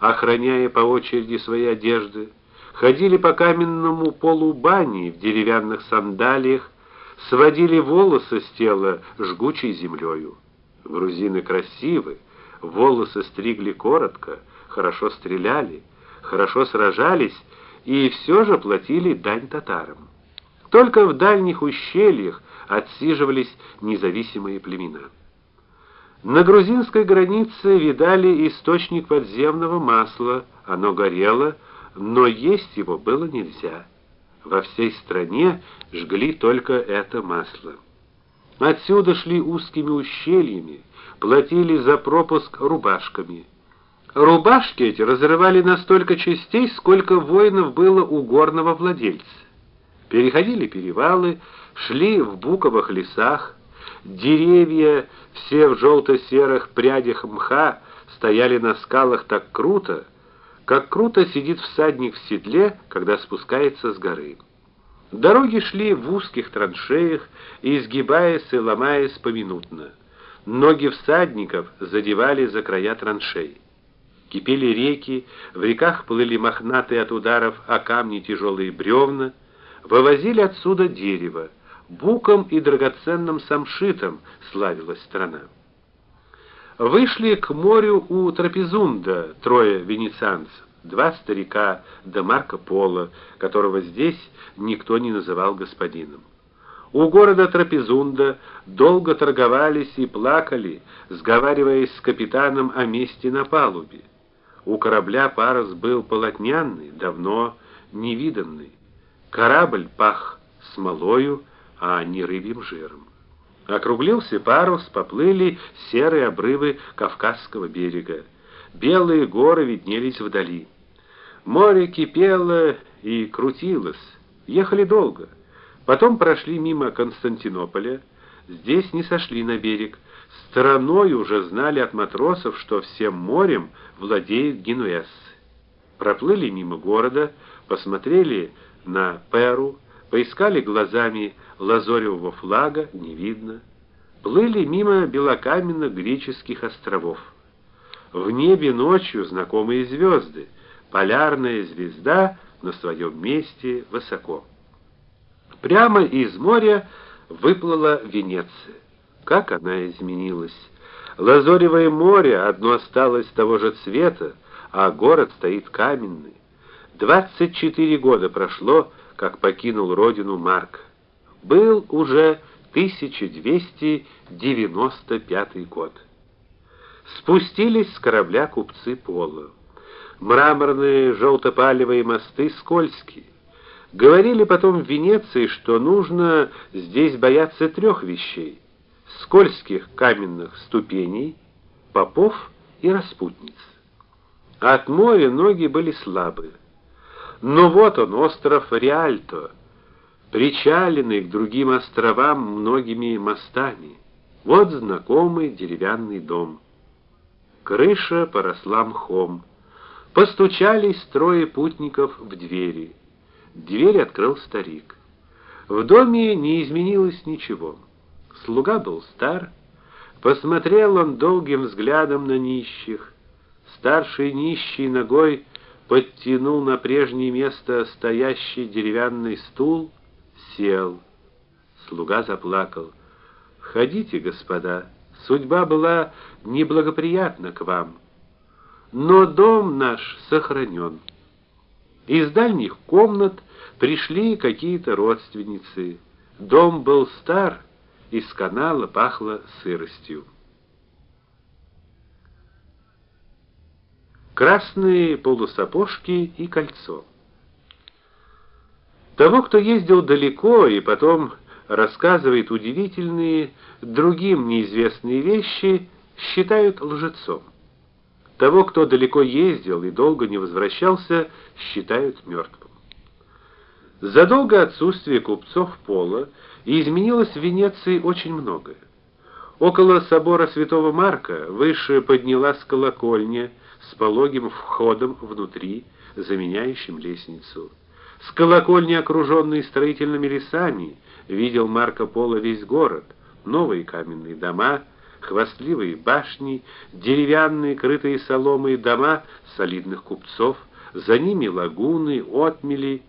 охраняя по очереди свои одежды, ходили по каменному полу бани в деревянных сандалиях, сводили волосы с тела жгучей землею. Грузины красивы, волосы стригли коротко, хорошо стреляли, хорошо сражались и все же платили дань татарам. Только в дальних ущельях отсиживались независимые племена. На грузинской границе видали источник подземного масла, оно горело, но есть его было нельзя. Во всей стране жгли только это масло. Отсюда шли узкими ущельями, платили за пропуск рубашками. Рубашки эти разрывали на столько частей, сколько воинов было у горного владельца. Переходили перевалы, шли в буковых лесах, деревья, все в желто серых прядях мха, стояли на скалах так круто, как круто сидит всадник в седле, когда спускается с горы. Дороги шли в узких траншеях, изгибаясь и ломаясь поминутно. Ноги всадников задевали за края траншей. Кипели реки, в реках плыли мохнатые от ударов о камни тяжелые бревна, вывозили отсюда дерево. Буком и драгоценным самшитом славилась страна. Вышли к морю у Трапезунда трое венецианцев, два старика да Марко Поло, которого здесь никто не называл господином. У города Трапезунда долго торговались и плакали, сговариваясь с капитаном о месте на палубе. У корабля парус был полотняный, давно невиданный. Корабль пах смолою, а не рыбьим жиром. Округлился парус, поплыли серые обрывы Кавказского берега. Белые горы виднелись вдали. Море кипело и крутилось. Ехали долго. Потом прошли мимо Константинополя, здесь не сошли на берег. Стороной уже знали от матросов, что всем морем владеют генуэзцы. Проплыли мимо города, посмотрели на Перу, поискали глазами лазоревого флага, не видно. Плыли мимо белокаменных греческих островов. В небе ночью знакомые звезды, полярная звезда на своем месте высоко. Прямо из моря выплыла Венеция. Как она изменилась! Лазоревое море одно осталось того же цвета, а город стоит каменный. Двадцать четыре года прошло, как покинул родину Марк. Был уже 1295 год. Спустились с корабля купцы Пола. Мраморные желтопалевые мосты скользкие. Говорили потом в Венеции, что нужно здесь бояться трех вещей: скользких каменных ступеней, попов и распутниц. От моря ноги были слабые. Но вот он, остров Риальто, причаленный к другим островам многими мостами. Вот знакомый деревянный дом. Крыша поросла мхом. Постучались трое путников в двери. Дверь открыл старик. В доме не изменилось ничего. Слуга был стар, посмотрел он долгим взглядом на нищих. Старший нищий ногой подтянул на прежнее место стоящий деревянный стул, сел. Слуга заплакал. "Входите, господа. Судьба была неблагоприятна к вам, но дом наш сохранен». Из дальних комнат пришли какие-то родственницы. Дом был стар, из канала пахло сыростью. Красные полусапожки и кольцо. Того, кто ездил далеко и потом рассказывает удивительные другим неизвестные вещи, считают лжецом. Того, кто далеко ездил и долго не возвращался, считают мертвым. За долгое отсутствие купцов Пола изменилось в Венеции очень многое. Около собора Святого Марка выше поднялась колокольня с пологим входом внутри, заменяющим лестницу. С колокольни, окруженной строительными лесами, видел Марко Поло весь город, новые каменные дома, хвастливые башни, деревянные, крытые соломой дома солидных купцов, за ними лагуны, отмели